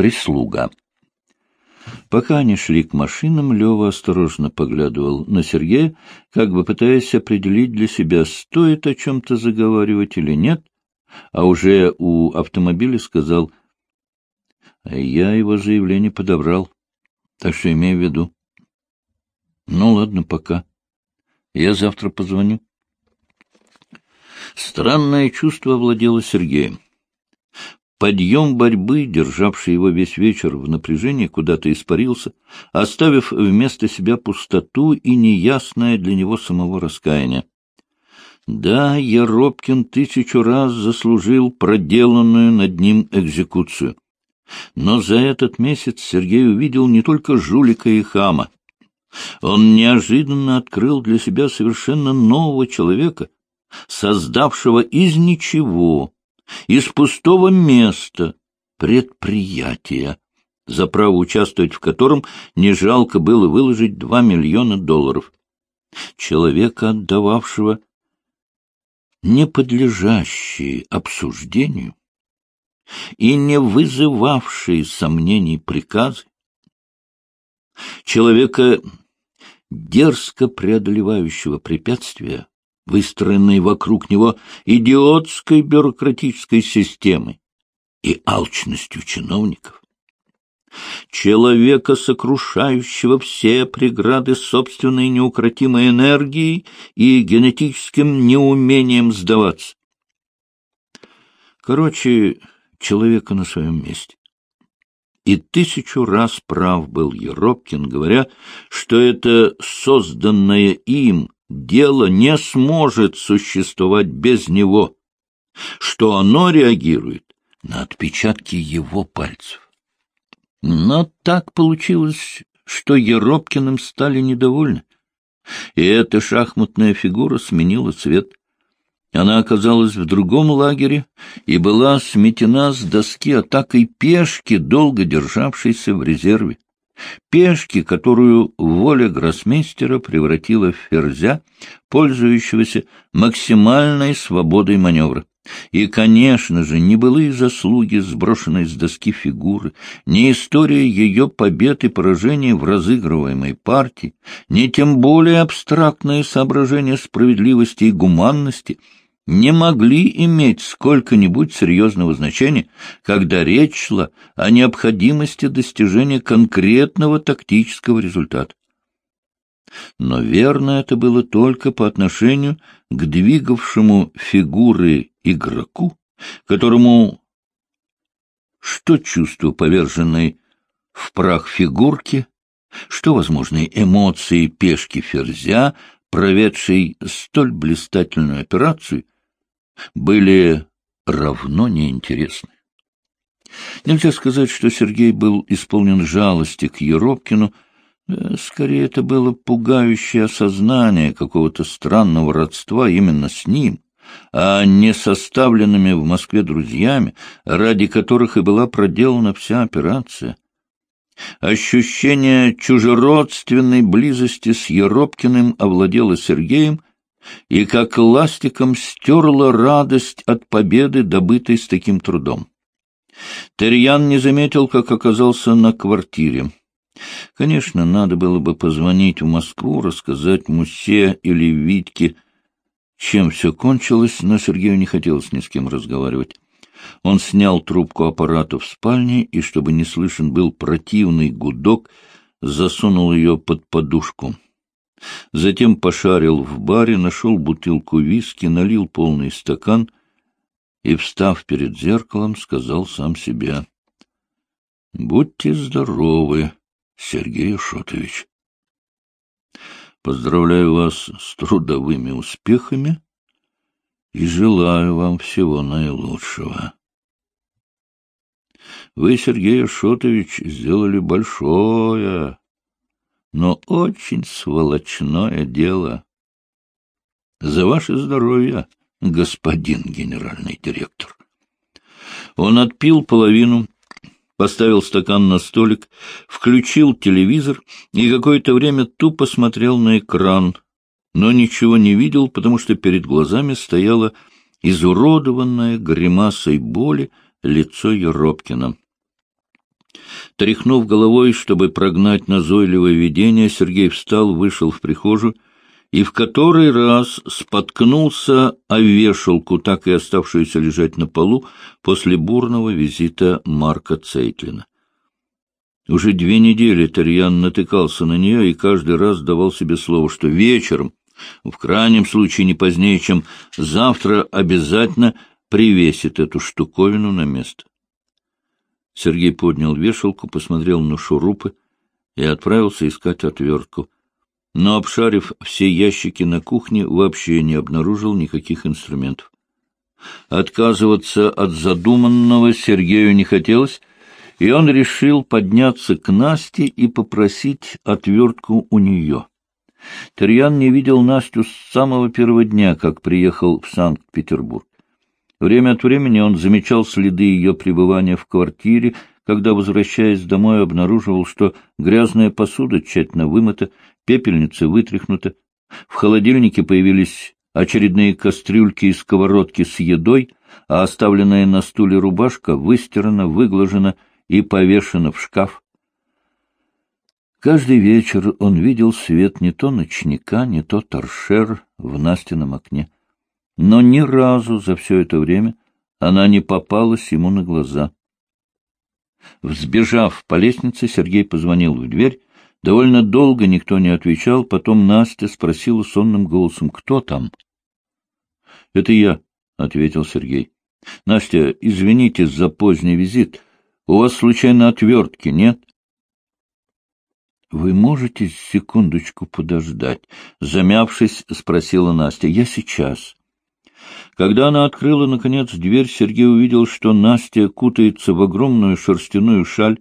прислуга. Пока они шли к машинам, Лева осторожно поглядывал на Сергея, как бы пытаясь определить для себя, стоит о чем-то заговаривать или нет, а уже у автомобиля сказал, «Я его заявление подобрал, так что имею в виду». «Ну, ладно, пока. Я завтра позвоню». Странное чувство овладело Сергеем. Подъем борьбы, державший его весь вечер в напряжении, куда-то испарился, оставив вместо себя пустоту и неясное для него самого раскаяние. Да, Еропкин тысячу раз заслужил проделанную над ним экзекуцию. Но за этот месяц Сергей увидел не только жулика и хама. Он неожиданно открыл для себя совершенно нового человека, создавшего из ничего из пустого места предприятия, за право участвовать в котором не жалко было выложить два миллиона долларов. Человека, отдававшего не подлежащие обсуждению и не вызывавшие сомнений приказы, человека, дерзко преодолевающего препятствия, выстроенной вокруг него идиотской бюрократической системой и алчностью чиновников. Человека, сокрушающего все преграды собственной неукротимой энергией и генетическим неумением сдаваться. Короче, человека на своем месте. И тысячу раз прав был Еропкин, говоря, что это созданное им дело не сможет существовать без него, что оно реагирует на отпечатки его пальцев. Но так получилось, что Еропкиным стали недовольны, и эта шахматная фигура сменила цвет. Она оказалась в другом лагере и была сметена с доски атакой пешки, долго державшейся в резерве пешки, которую воля гроссмейстера превратила в ферзя, пользующегося максимальной свободой маневра. И, конечно же, не былые заслуги сброшенной с доски фигуры, не история ее побед и поражений в разыгрываемой партии, не тем более абстрактные соображения справедливости и гуманности — не могли иметь сколько-нибудь серьезного значения, когда речь шла о необходимости достижения конкретного тактического результата. Но верно это было только по отношению к двигавшему фигуры игроку, которому что чувство поверженной в прах фигурки, что возможные эмоции пешки ферзя, проведшей столь блистательную операцию, были равно неинтересны. Нельзя сказать, что Сергей был исполнен жалости к Еропкину, э, скорее это было пугающее осознание какого-то странного родства именно с ним, а не составленными в Москве друзьями, ради которых и была проделана вся операция. Ощущение чужеродственной близости с Еропкиным овладело Сергеем, и как ластиком стерла радость от победы, добытой с таким трудом. Терьян не заметил, как оказался на квартире. Конечно, надо было бы позвонить в Москву, рассказать Мусе или Витьке, чем все кончилось, но Сергею не хотелось ни с кем разговаривать. Он снял трубку аппарата в спальне и, чтобы не слышен был противный гудок, засунул ее под подушку. Затем пошарил в баре, нашел бутылку виски, налил полный стакан и, встав перед зеркалом, сказал сам себе. — Будьте здоровы, Сергей Шотович. Поздравляю вас с трудовыми успехами и желаю вам всего наилучшего. Вы, Сергей Шотович, сделали большое, но очень сволочное дело. За ваше здоровье, господин генеральный директор. Он отпил половину, поставил стакан на столик, включил телевизор и какое-то время тупо смотрел на экран, но ничего не видел, потому что перед глазами стояло изуродованное гримасой боли лицо Еропкина. Тряхнув головой, чтобы прогнать назойливое видение, Сергей встал, вышел в прихожую и в который раз споткнулся о вешалку, так и оставшуюся лежать на полу после бурного визита Марка Цейтлина. Уже две недели Тарьян натыкался на нее и каждый раз давал себе слово, что вечером, в крайнем случае не позднее, чем завтра, обязательно привесит эту штуковину на место. Сергей поднял вешалку, посмотрел на шурупы и отправился искать отвертку. Но, обшарив все ящики на кухне, вообще не обнаружил никаких инструментов. Отказываться от задуманного Сергею не хотелось, и он решил подняться к Насте и попросить отвертку у нее. Тарьян не видел Настю с самого первого дня, как приехал в Санкт-Петербург. Время от времени он замечал следы ее пребывания в квартире, когда, возвращаясь домой, обнаруживал, что грязная посуда тщательно вымыта, пепельница вытряхнута, в холодильнике появились очередные кастрюльки и сковородки с едой, а оставленная на стуле рубашка выстирана, выглажена и повешена в шкаф. Каждый вечер он видел свет не то ночника, не то торшер в Настином окне но ни разу за все это время она не попалась ему на глаза. Взбежав по лестнице, Сергей позвонил в дверь. Довольно долго никто не отвечал, потом Настя спросила сонным голосом, «Кто там?» «Это я», — ответил Сергей. «Настя, извините за поздний визит. У вас, случайно, отвертки нет?» «Вы можете секундочку подождать?» Замявшись, спросила Настя. «Я сейчас». Когда она открыла, наконец, дверь, Сергей увидел, что Настя кутается в огромную шерстяную шаль,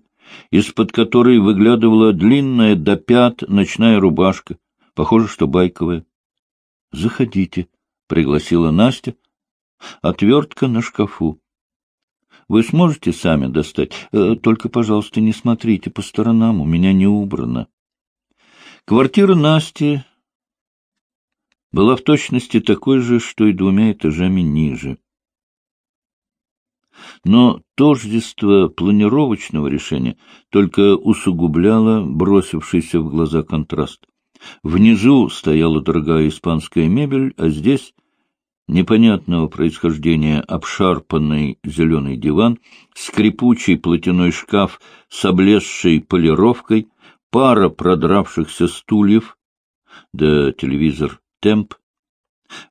из-под которой выглядывала длинная до пят ночная рубашка, похоже, что байковая. — Заходите, — пригласила Настя. Отвертка на шкафу. — Вы сможете сами достать? Э, только, пожалуйста, не смотрите по сторонам, у меня не убрано. Квартира Насти была в точности такой же, что и двумя этажами ниже. Но тождество планировочного решения только усугубляло бросившийся в глаза контраст. Внизу стояла дорогая испанская мебель, а здесь непонятного происхождения обшарпанный зеленый диван, скрипучий платяной шкаф с облезшей полировкой, пара продравшихся стульев, да телевизор темп.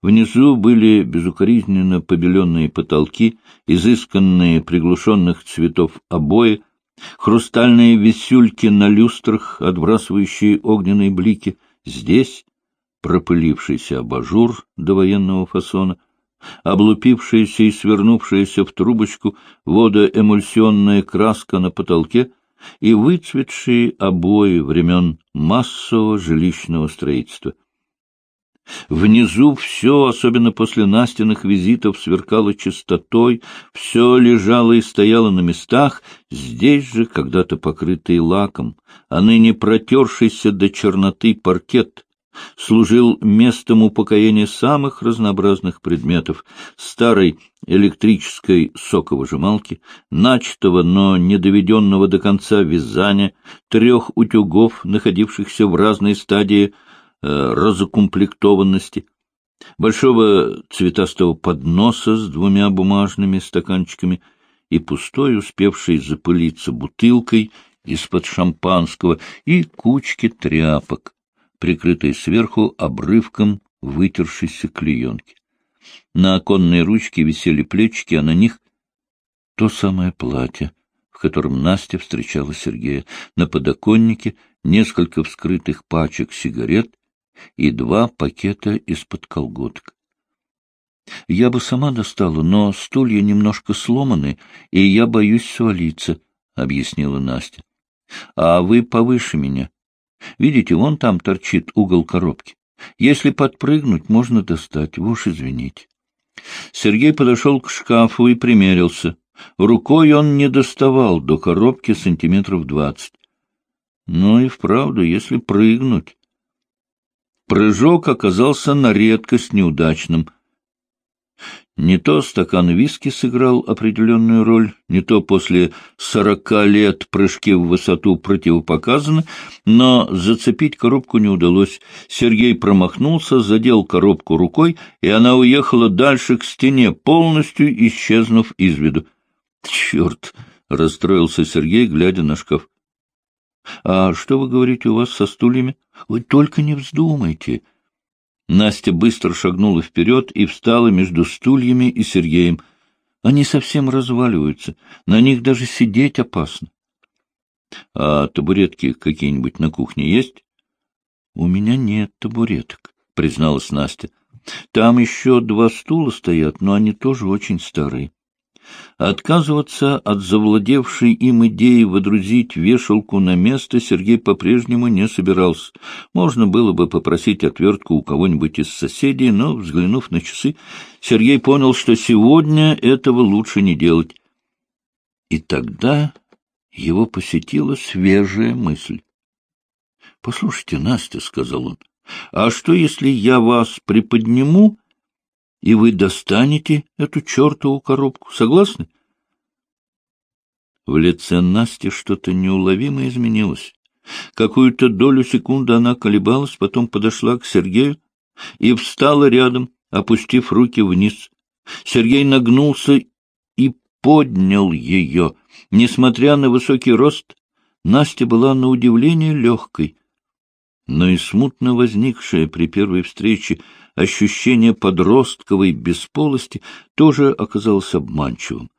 Внизу были безукоризненно побеленные потолки, изысканные приглушенных цветов обои, хрустальные висюльки на люстрах, отбрасывающие огненные блики. Здесь пропылившийся абажур до военного фасона, облупившаяся и свернувшаяся в трубочку водоэмульсионная краска на потолке и выцветшие обои времен массового жилищного строительства. Внизу все, особенно после Настиных визитов, сверкало чистотой, все лежало и стояло на местах, здесь же, когда-то покрытый лаком, а ныне протершийся до черноты паркет, служил местом упокоения самых разнообразных предметов, старой электрической соковыжималки, начатого, но не доведенного до конца вязания, трех утюгов, находившихся в разной стадии разукомплектованности, большого цветастого подноса с двумя бумажными стаканчиками и пустой, успевшей запылиться бутылкой из-под шампанского и кучки тряпок, прикрытой сверху обрывком вытершейся клеенки. На оконной ручке висели плечики, а на них то самое платье, в котором Настя встречала Сергея. На подоконнике несколько вскрытых пачек сигарет и два пакета из-под колготок. Я бы сама достала, но стулья немножко сломаны, и я боюсь свалиться, — объяснила Настя. — А вы повыше меня. Видите, вон там торчит угол коробки. Если подпрыгнуть, можно достать, вы уж извините. Сергей подошел к шкафу и примерился. Рукой он не доставал до коробки сантиметров двадцать. Ну и вправду, если прыгнуть, Прыжок оказался на редкость неудачным. Не то стакан виски сыграл определенную роль, не то после сорока лет прыжки в высоту противопоказаны, но зацепить коробку не удалось. Сергей промахнулся, задел коробку рукой, и она уехала дальше к стене, полностью исчезнув из виду. «Черт!» — расстроился Сергей, глядя на шкаф. — А что вы говорите у вас со стульями? — Вы только не вздумайте. Настя быстро шагнула вперед и встала между стульями и Сергеем. Они совсем разваливаются, на них даже сидеть опасно. — А табуретки какие-нибудь на кухне есть? — У меня нет табуреток, — призналась Настя. — Там еще два стула стоят, но они тоже очень старые. Отказываться от завладевшей им идеи водрузить вешалку на место Сергей по-прежнему не собирался. Можно было бы попросить отвертку у кого-нибудь из соседей, но, взглянув на часы, Сергей понял, что сегодня этого лучше не делать. И тогда его посетила свежая мысль. — Послушайте, Настя, — сказал он, — а что, если я вас приподниму и вы достанете эту чертову коробку. Согласны? В лице Насти что-то неуловимо изменилось. Какую-то долю секунды она колебалась, потом подошла к Сергею и встала рядом, опустив руки вниз. Сергей нагнулся и поднял ее. Несмотря на высокий рост, Настя была на удивление легкой, но и смутно возникшая при первой встрече ощущение подростковой бесполости тоже оказалось обманчивым.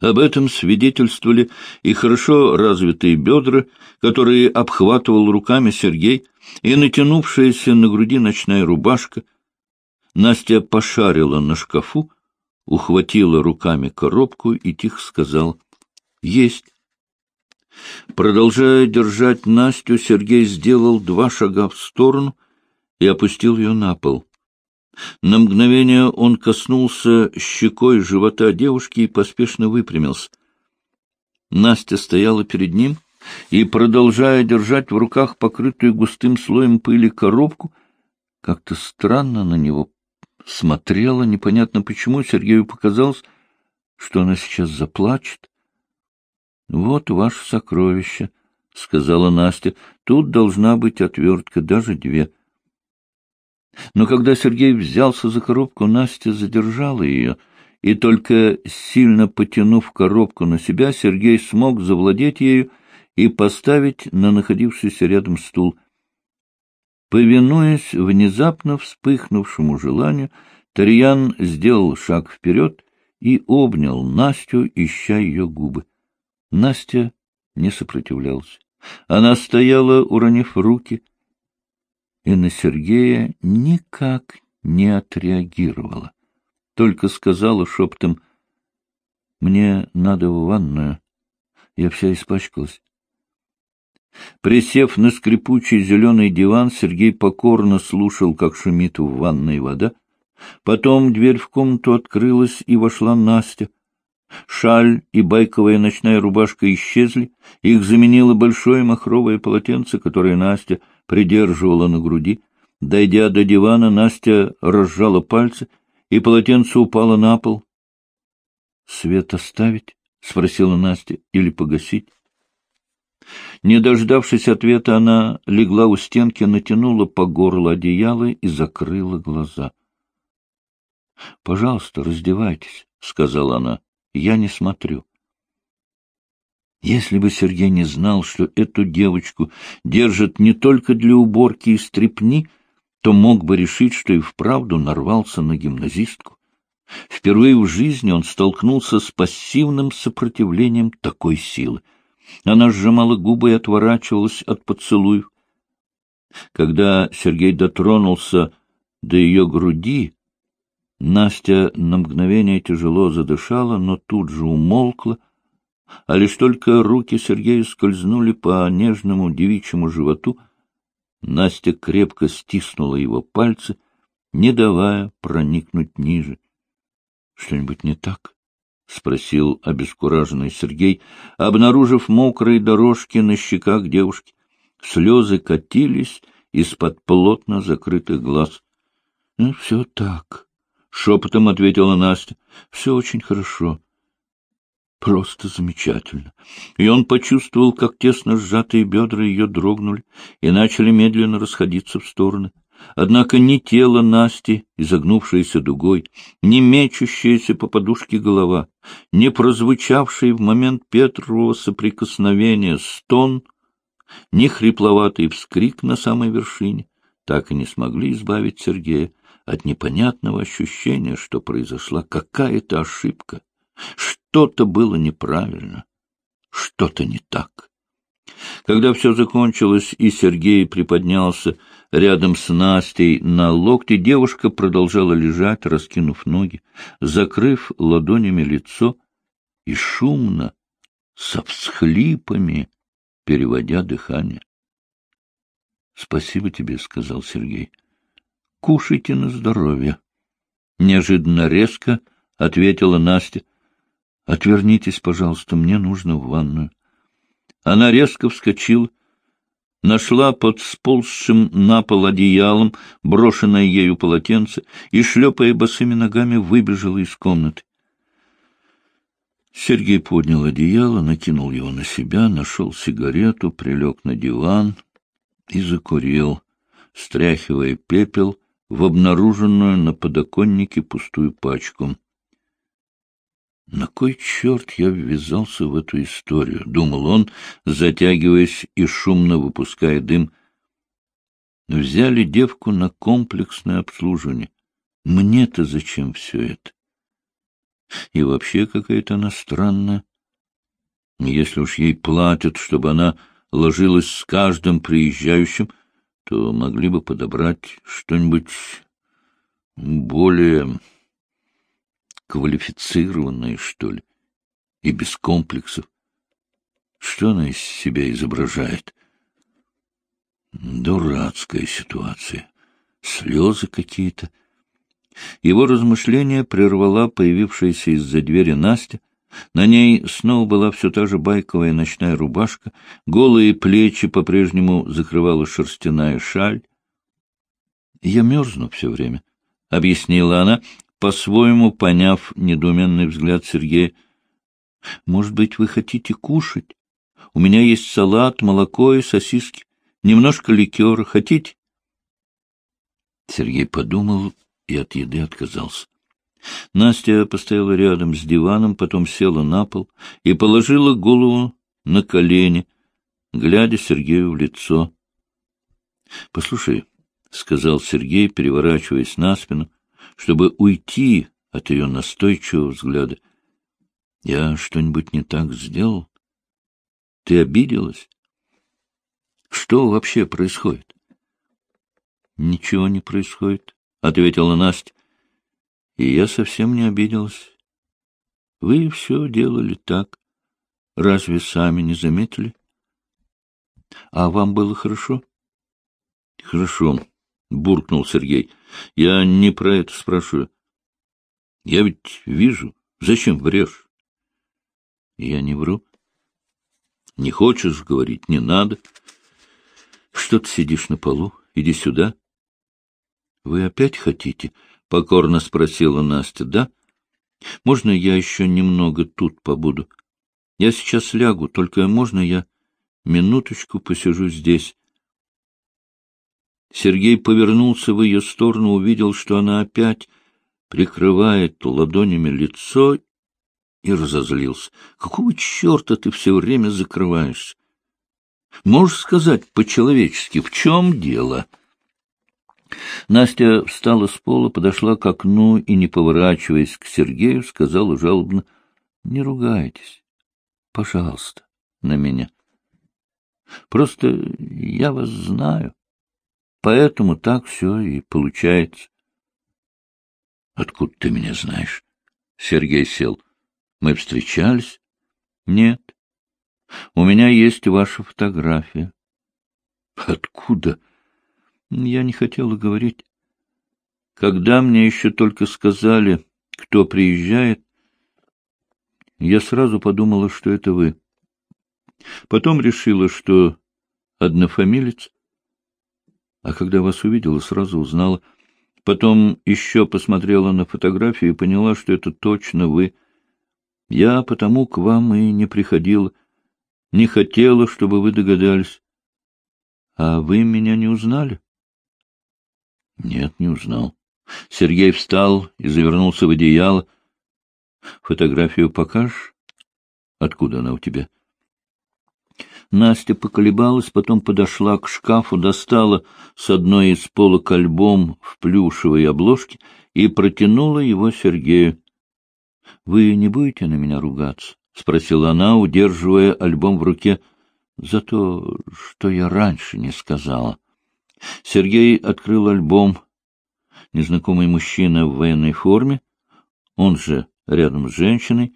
Об этом свидетельствовали и хорошо развитые бедра, которые обхватывал руками Сергей, и натянувшаяся на груди ночная рубашка. Настя пошарила на шкафу, ухватила руками коробку и тихо сказала «Есть». Продолжая держать Настю, Сергей сделал два шага в сторону и опустил ее на пол. На мгновение он коснулся щекой живота девушки и поспешно выпрямился. Настя стояла перед ним и, продолжая держать в руках покрытую густым слоем пыли коробку, как-то странно на него смотрела, непонятно почему, Сергею показалось, что она сейчас заплачет. — Вот ваше сокровище, — сказала Настя. — Тут должна быть отвертка, даже две. — но когда Сергей взялся за коробку, Настя задержала ее, и только сильно потянув коробку на себя, Сергей смог завладеть ею и поставить на находившийся рядом стул. Повинуясь внезапно вспыхнувшему желанию, Тарьян сделал шаг вперед и обнял Настю, ища ее губы. Настя не сопротивлялась. Она стояла, уронив руки, и на Сергея никак не отреагировала, только сказала шептом «Мне надо в ванную, я вся испачкалась». Присев на скрипучий зеленый диван, Сергей покорно слушал, как шумит в ванной вода. Потом дверь в комнату открылась, и вошла Настя. Шаль и байковая ночная рубашка исчезли, их заменило большое махровое полотенце, которое Настя придерживала на груди. Дойдя до дивана, Настя разжала пальцы, и полотенце упало на пол. — Свет оставить? — спросила Настя. — Или погасить? Не дождавшись ответа, она легла у стенки, натянула по горло одеяло и закрыла глаза. — Пожалуйста, раздевайтесь, — сказала она. — Я не смотрю. Если бы Сергей не знал, что эту девочку держат не только для уборки и стрепни, то мог бы решить, что и вправду нарвался на гимназистку. Впервые в жизни он столкнулся с пассивным сопротивлением такой силы. Она сжимала губы и отворачивалась от поцелуев. Когда Сергей дотронулся до ее груди, Настя на мгновение тяжело задышала, но тут же умолкла, а лишь только руки Сергея скользнули по нежному девичьему животу, Настя крепко стиснула его пальцы, не давая проникнуть ниже. — Что-нибудь не так? — спросил обескураженный Сергей, обнаружив мокрые дорожки на щеках девушки. Слезы катились из-под плотно закрытых глаз. — Ну, все так, — шепотом ответила Настя. — Все очень хорошо. Просто замечательно. И он почувствовал, как тесно сжатые бедра ее дрогнули и начали медленно расходиться в стороны. Однако ни тело Насти, изогнувшееся дугой, ни мечущаяся по подушке голова, ни прозвучавший в момент Петрового соприкосновения стон, ни хрипловатый вскрик на самой вершине так и не смогли избавить Сергея от непонятного ощущения, что произошла какая-то ошибка, что-то было неправильно, что-то не так. Когда все закончилось, и Сергей приподнялся рядом с Настей на локте, девушка продолжала лежать, раскинув ноги, закрыв ладонями лицо и шумно, со всхлипами, переводя дыхание. — Спасибо тебе, — сказал Сергей. — Кушайте на здоровье. Неожиданно резко ответила Настя. — Отвернитесь, пожалуйста, мне нужно в ванную. Она резко вскочила, нашла под сползшим на пол одеялом брошенное ею полотенце и, шлепая босыми ногами, выбежала из комнаты. Сергей поднял одеяло, накинул его на себя, нашел сигарету, прилег на диван и закурил, стряхивая пепел в обнаруженную на подоконнике пустую пачку. На кой черт я ввязался в эту историю? — думал он, затягиваясь и шумно выпуская дым. Взяли девку на комплексное обслуживание. Мне-то зачем все это? И вообще какая-то она странная. Если уж ей платят, чтобы она ложилась с каждым приезжающим, то могли бы подобрать что-нибудь более квалифицированные, что ли, и без комплексов. Что она из себя изображает? Дурацкая ситуация. Слезы какие-то. Его размышления прервала появившаяся из-за двери Настя. На ней снова была все та же байковая ночная рубашка, голые плечи по-прежнему закрывала шерстяная шаль. — Я мерзну все время, — объяснила она, по-своему поняв недоуменный взгляд Сергея. — Может быть, вы хотите кушать? У меня есть салат, молоко и сосиски. Немножко ликера. Хотите? Сергей подумал и от еды отказался. Настя постояла рядом с диваном, потом села на пол и положила голову на колени, глядя Сергею в лицо. — Послушай, — сказал Сергей, переворачиваясь на спину, чтобы уйти от ее настойчивого взгляда. — Я что-нибудь не так сделал? Ты обиделась? Что вообще происходит? — Ничего не происходит, — ответила Настя. И я совсем не обиделась. Вы все делали так. Разве сами не заметили? А вам было хорошо? — Хорошо, — буркнул Сергей. — Я не про это спрашиваю. Я ведь вижу. Зачем врешь? — Я не вру. — Не хочешь говорить, не надо. Что ты сидишь на полу? Иди сюда. — Вы опять хотите? — покорно спросила Настя. — Да? Можно я еще немного тут побуду? Я сейчас лягу, только можно я минуточку посижу здесь? Сергей повернулся в ее сторону, увидел, что она опять прикрывает ладонями лицо и разозлился. — Какого черта ты все время закрываешься? Можешь сказать по-человечески, в чем дело? Настя встала с пола, подошла к окну и, не поворачиваясь к Сергею, сказала жалобно, — Не ругайтесь, пожалуйста, на меня. Просто я вас знаю. Поэтому так все и получается. — Откуда ты меня знаешь? Сергей сел. — Мы встречались? — Нет. У меня есть ваша фотография. — Откуда? Я не хотела говорить. Когда мне еще только сказали, кто приезжает, я сразу подумала, что это вы. Потом решила, что однофамилец, а когда вас увидела, сразу узнала. Потом еще посмотрела на фотографию и поняла, что это точно вы. Я потому к вам и не приходила. Не хотела, чтобы вы догадались. А вы меня не узнали? Нет, не узнал. Сергей встал и завернулся в одеяло. Фотографию покажешь? Откуда она у тебя? Настя поколебалась, потом подошла к шкафу, достала с одной из полок альбом в плюшевой обложке и протянула его Сергею. — Вы не будете на меня ругаться? — спросила она, удерживая альбом в руке. — За то, что я раньше не сказала. Сергей открыл альбом. Незнакомый мужчина в военной форме, он же рядом с женщиной,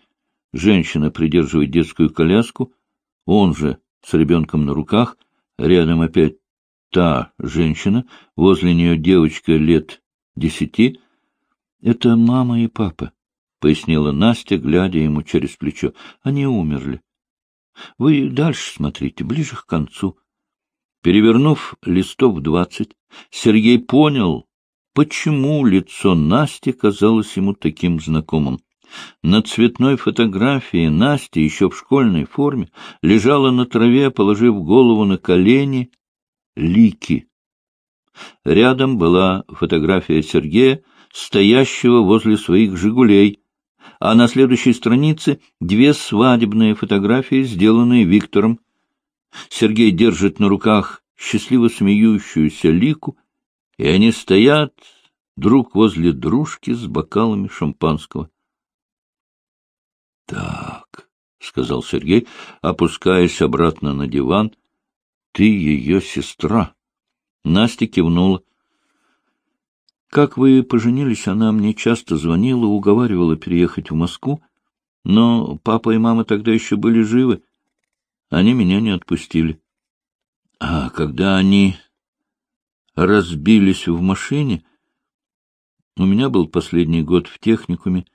женщина придерживает детскую коляску, он же с ребенком на руках, рядом опять та женщина, возле нее девочка лет десяти. — Это мама и папа, — пояснила Настя, глядя ему через плечо. — Они умерли. Вы дальше смотрите, ближе к концу. Перевернув листов двадцать, Сергей понял, почему лицо Насти казалось ему таким знакомым. На цветной фотографии Настя, еще в школьной форме, лежала на траве, положив голову на колени, лики. Рядом была фотография Сергея, стоящего возле своих «Жигулей», а на следующей странице две свадебные фотографии, сделанные Виктором. Сергей держит на руках счастливо смеющуюся лику, и они стоят друг возле дружки с бокалами шампанского. — Так, — сказал Сергей, опускаясь обратно на диван, — ты ее сестра. Настя кивнула. — Как вы поженились, она мне часто звонила, уговаривала переехать в Москву, но папа и мама тогда еще были живы. Они меня не отпустили. А когда они разбились в машине, у меня был последний год в техникуме,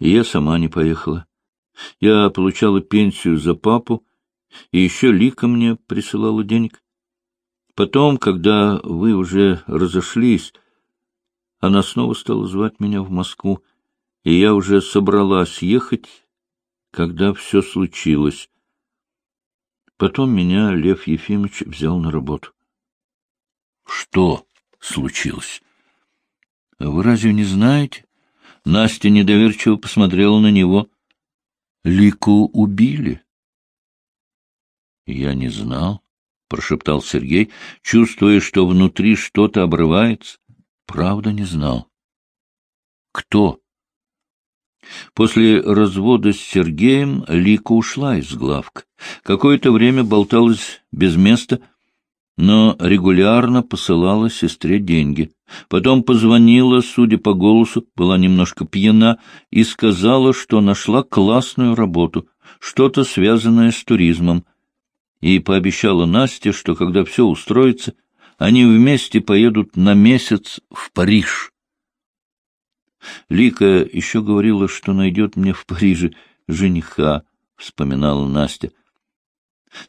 и я сама не поехала. Я получала пенсию за папу, и еще Лика мне присылала денег. Потом, когда вы уже разошлись, она снова стала звать меня в Москву, и я уже собралась ехать, когда все случилось. Потом меня Лев Ефимович взял на работу. — Что случилось? — Вы разве не знаете? Настя недоверчиво посмотрела на него. Лику убили. Я не знал, прошептал Сергей, чувствуя, что внутри что-то обрывается. Правда, не знал. Кто? После развода с Сергеем Лика ушла из главка. Какое-то время болталась без места, но регулярно посылала сестре деньги. Потом позвонила, судя по голосу, была немножко пьяна, и сказала, что нашла классную работу, что-то связанное с туризмом. И пообещала Насте, что когда все устроится, они вместе поедут на месяц в Париж. Лика еще говорила, что найдет мне в Париже жениха, — вспоминала Настя.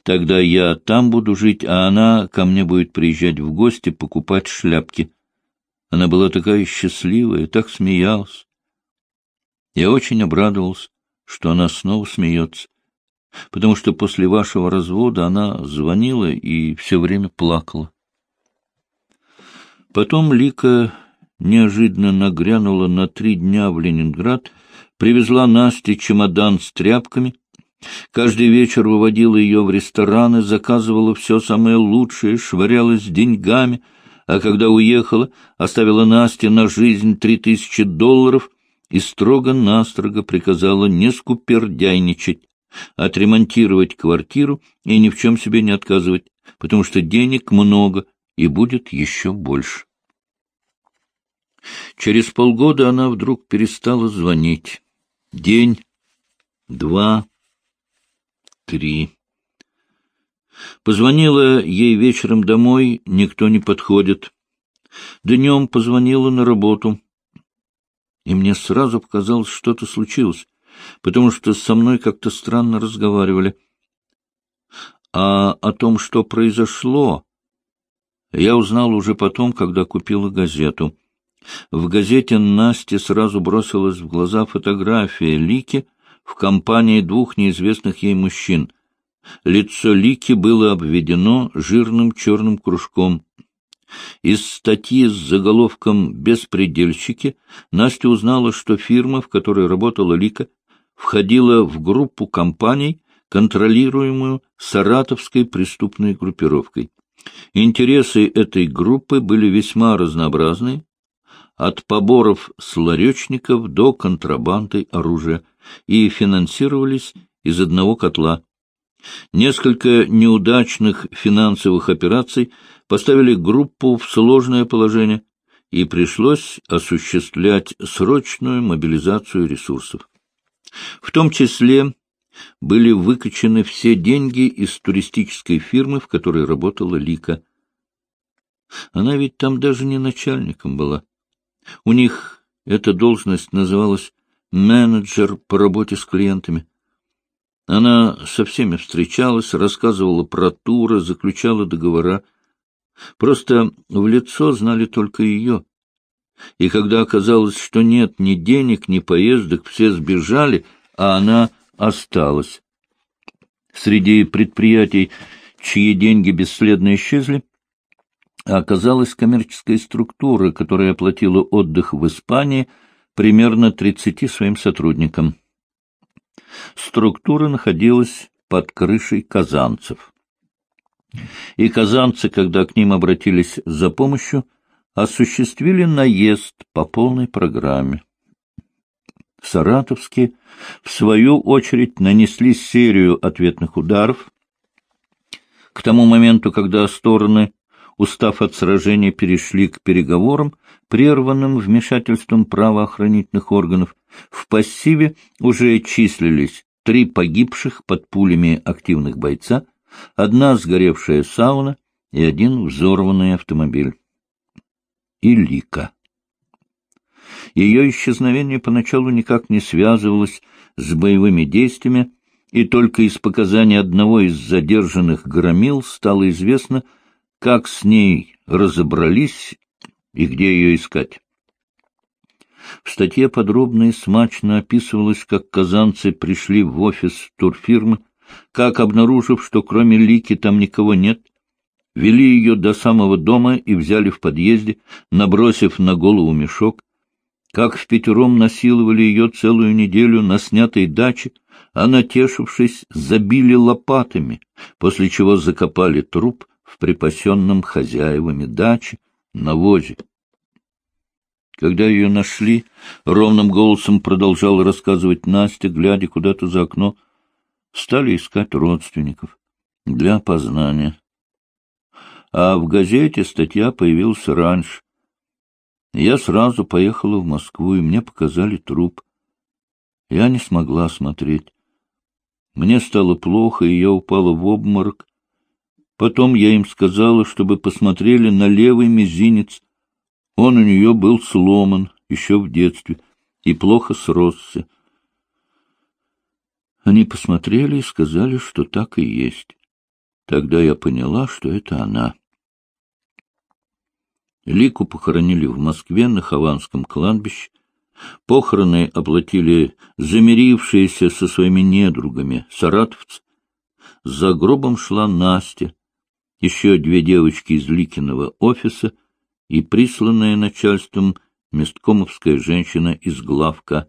Тогда я там буду жить, а она ко мне будет приезжать в гости покупать шляпки. Она была такая счастливая, так смеялась. Я очень обрадовался, что она снова смеется, потому что после вашего развода она звонила и все время плакала. Потом Лика неожиданно нагрянула на три дня в Ленинград, привезла Насте чемодан с тряпками — Каждый вечер выводила ее в рестораны, заказывала все самое лучшее, швырялась деньгами, а когда уехала, оставила Насте на жизнь три тысячи долларов и строго-настрого приказала не скупердяйничать, отремонтировать квартиру и ни в чем себе не отказывать, потому что денег много и будет еще больше. Через полгода она вдруг перестала звонить. День, два, три. Позвонила ей вечером домой, никто не подходит. Днем позвонила на работу. И мне сразу показалось, что-то случилось, потому что со мной как-то странно разговаривали. А о том, что произошло, я узнал уже потом, когда купила газету. В газете Насте сразу бросилась в глаза фотография Лики в компании двух неизвестных ей мужчин. Лицо Лики было обведено жирным черным кружком. Из статьи с заголовком «Беспредельщики» Настя узнала, что фирма, в которой работала Лика, входила в группу компаний, контролируемую саратовской преступной группировкой. Интересы этой группы были весьма разнообразны, от поборов с ларечников до контрабанды оружия, и финансировались из одного котла. Несколько неудачных финансовых операций поставили группу в сложное положение, и пришлось осуществлять срочную мобилизацию ресурсов. В том числе были выкачаны все деньги из туристической фирмы, в которой работала Лика. Она ведь там даже не начальником была. У них эта должность называлась менеджер по работе с клиентами. Она со всеми встречалась, рассказывала про туры, заключала договора. Просто в лицо знали только ее. И когда оказалось, что нет ни денег, ни поездок, все сбежали, а она осталась. Среди предприятий, чьи деньги бесследно исчезли, оказалась коммерческая структура, которая оплатила отдых в Испании примерно 30 своим сотрудникам. Структура находилась под крышей казанцев. И казанцы, когда к ним обратились за помощью, осуществили наезд по полной программе. Саратовские, в свою очередь, нанесли серию ответных ударов. К тому моменту, когда стороны устав от сражения, перешли к переговорам, прерванным вмешательством правоохранительных органов. В пассиве уже числились три погибших под пулями активных бойца, одна сгоревшая сауна и один взорванный автомобиль. И Лика. Ее исчезновение поначалу никак не связывалось с боевыми действиями, и только из показаний одного из задержанных громил стало известно, как с ней разобрались и где ее искать. В статье подробно и смачно описывалось, как казанцы пришли в офис турфирмы, как, обнаружив, что кроме Лики там никого нет, вели ее до самого дома и взяли в подъезде, набросив на голову мешок, как в пятером насиловали ее целую неделю на снятой даче, а, натешившись, забили лопатами, после чего закопали труп в припасенном хозяевами даче навозе. Когда ее нашли, ровным голосом продолжал рассказывать Настя, глядя куда-то за окно, стали искать родственников для опознания. А в газете статья появилась раньше. Я сразу поехала в Москву, и мне показали труп. Я не смогла смотреть. Мне стало плохо, и я упала в обморок, Потом я им сказала, чтобы посмотрели на левый мизинец. Он у нее был сломан еще в детстве и плохо сросся. Они посмотрели и сказали, что так и есть. Тогда я поняла, что это она. Лику похоронили в Москве на Хованском кладбище. Похороны оплатили замирившиеся со своими недругами саратовцы. За гробом шла Настя, еще две девочки из Ликиного офиса и присланная начальством месткомовская женщина из главка